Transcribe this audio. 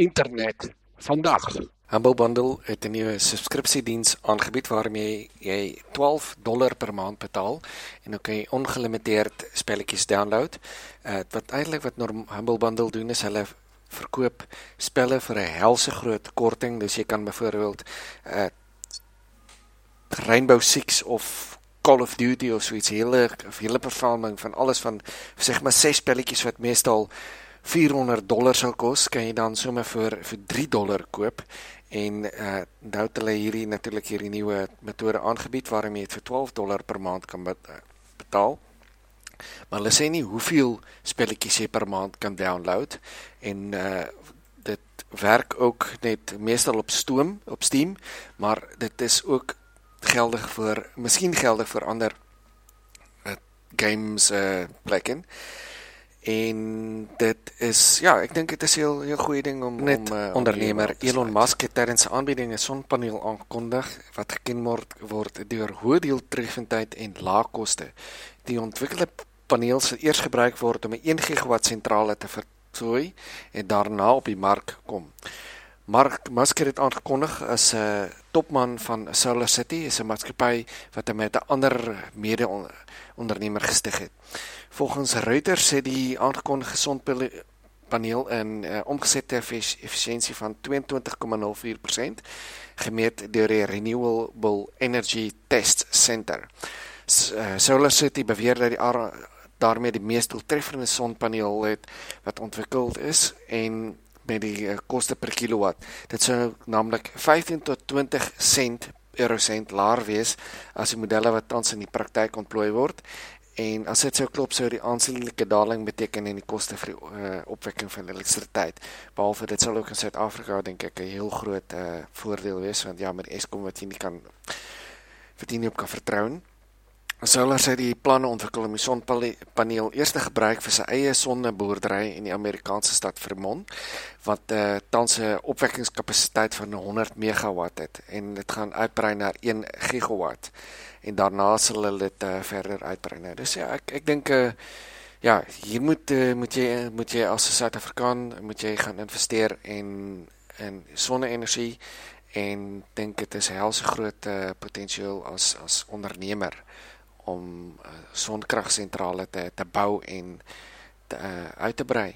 internet vandag. Humble Bundle het 'n nuwe subskripsiediens aangebied waarmee jy 12 dollar per maand betaal en dan kan jy ongelimiteerd spelletjies download. Uh, wat eintlik wat norm Humble Bundle doen is hulle verkoop spelle vir 'n helse groot korting. Dus jy kan byvoorbeeld uh Rainbow Six of Call of Duty of so iets hele hele vervanging van alles van sê maar ses spelletjies wat meestal 400 dollar sou kos, kan jy dan sommer vir vir 3 dollar koop en uh nou het hulle hierdie natuurlik hierdie nuwe metode aangebied waarmee jy vir 12 dollar per maand kan betaal. Maar hulle sê nie hoeveel spelletjies jy per maand kan download en uh dit werk ook net meestal op stoom op Steam, maar dit is ook geldig vir miskien geldig vir ander uh, games uh plekke. En dit is ja, ek dink dit is 'n heel, heel goeie ding om net om, uh, ondernemer Elon Musk het tydens sy aanbieding 'n sonpaneel aangekondig wat gekenmerk word deur hoë deeltreffendheid en lae koste. Die ontwikkelde paneel sal eers gebruik word om 'n 1 gigawatt sentrale te vertooi en daarna op die mark kom. Mark Musk het aangekondig as 'n uh, topman van Solar City, is 'n maatskappy wat hy met 'n ander mede-ondernemer gestig het. Volgens Reuters sê die aangekondigde sonpaneel 'n uh, omgesette effisiënsie van 22,04% gemeet deur die Renewable Energy Test Center. Uh, Solar City beweer dat die daarmee die mees doeltreffende sonpaneel het wat ontwikkel is en met die uh, koste per kilowatt. Dit sou naamlik 15 tot 20 sent eurosent laer wees as die modelle wat tans in die praktyk ontplooi word. En as dit sou klop sou die aansienlike daling beteken in die koste vir die uh, opwekking van elektrisiteit. Behalwe dit sal ook in Suid-Afrika dink ek 'n heel groot uh, voordeel wees want ja met Eskom wat jy nie kan verdien nie op kan vertrou nie. Solar sê die planne ontwikkel om die sonpaneel eers te gebruik vir sy eie sonneboerdery in die Amerikaanse stad Vermont wat uh, tans 'n opwekkingskapasiteit van 100 megawatt het en dit gaan uitbrei na 1 gigawatt en daarna sal hulle dit uh, verder uitbrei. Nou, dis ja, ek ek dink uh, ja, hier moet uh, moet jy moet jy as 'n Suid-Afrikaan moet jy gaan investeer en in sonne-energie en dink dit is 'n helse groot uh, potensiaal as as ondernemer om uh, sonkragsentrale te te bou en te uh, uit te brei.